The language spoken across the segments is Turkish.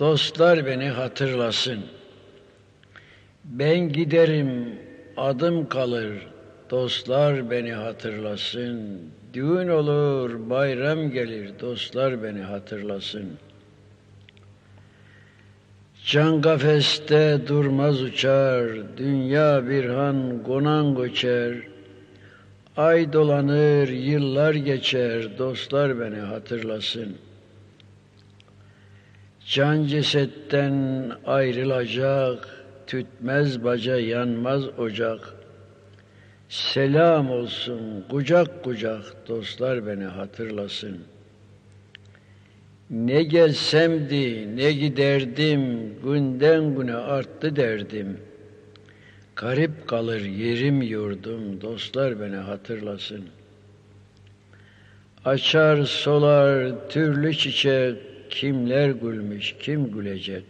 Dostlar beni hatırlasın. Ben giderim, adım kalır. Dostlar beni hatırlasın. Düğün olur, bayram gelir. Dostlar beni hatırlasın. Can kafeste durmaz uçar, dünya bir han konan göçer. Ay dolanır, yıllar geçer, dostlar beni hatırlasın.'' Can cesetten ayrılacak, tütmez baca yanmaz ocak. Selam olsun kucak kucak dostlar beni hatırlasın. Ne gelsemdi ne giderdim günden güne arttı derdim. Garip kalır yerim yurdum dostlar beni hatırlasın. Açar solar türlü çiçek Kimler gülmüş, kim gülecek?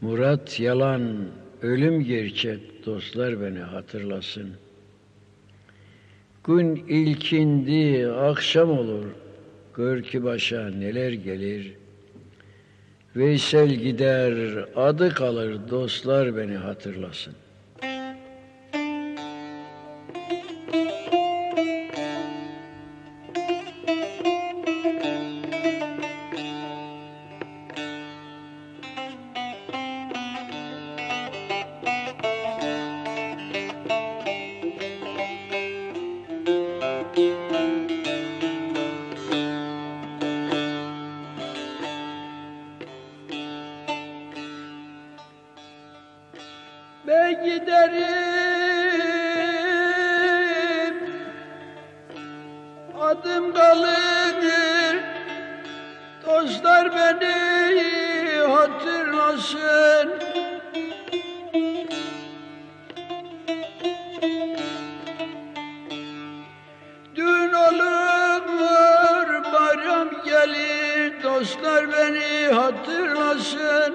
Murat yalan, ölüm gerçek, dostlar beni hatırlasın. Gün ilkindi, akşam olur, gör ki başa neler gelir. Veysel gider, adı kalır, dostlar beni hatırlasın. Adım dalıdır Dostlar beni hatırlasın. Dün olur bayram gelir Dostlar beni hatırlasın.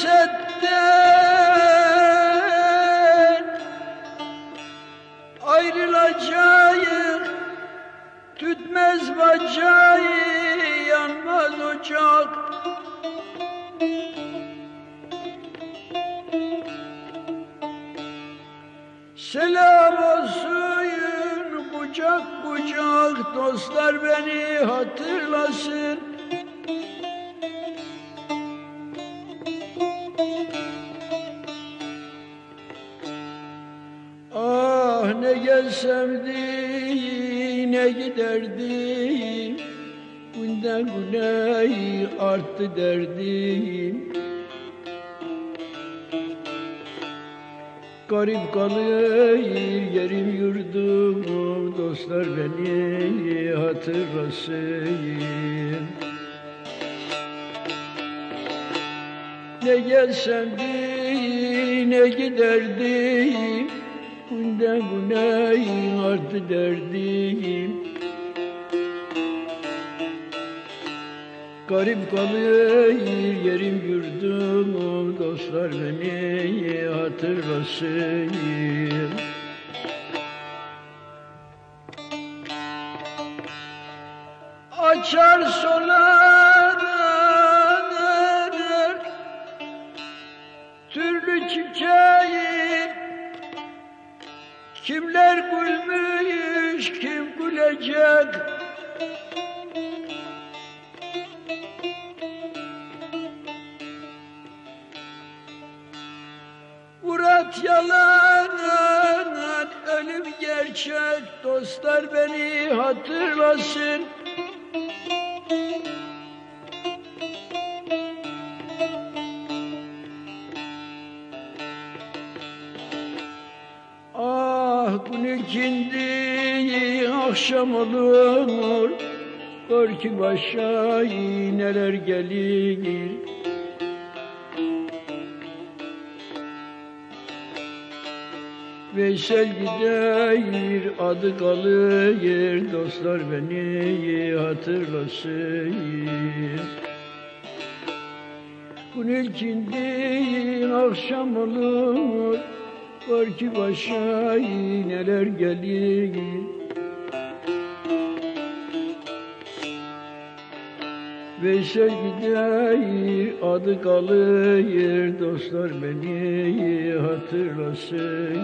Can cesette Tütmez bacağı yanmaz ocak Selam olsun kucak kucak dostlar beni hatırlasın ne gelsem güne giderdim Günden güne arttı derdim Garip kalır yerim yurdum Dostlar beni hatırlasın. Ne gelsem ne giderdim Günden güne arttı derdim. Garip kalır yerim yurdum Dostlar beni hatırlasın. Açar solar Türlü çiçeği Kimler gülmüş, kim gülecek? Murat yalan, ölüm gerçek, dostlar beni hatırlasın. Akşam olur Gör ki başa neler gelir. Veysel gider adı kalır. Dostlar beni hatırlasın. Gün ilkindi akşam olur. Var ki başa neler gelir Veysel gider adı kalır Dostlar beni hatırlasın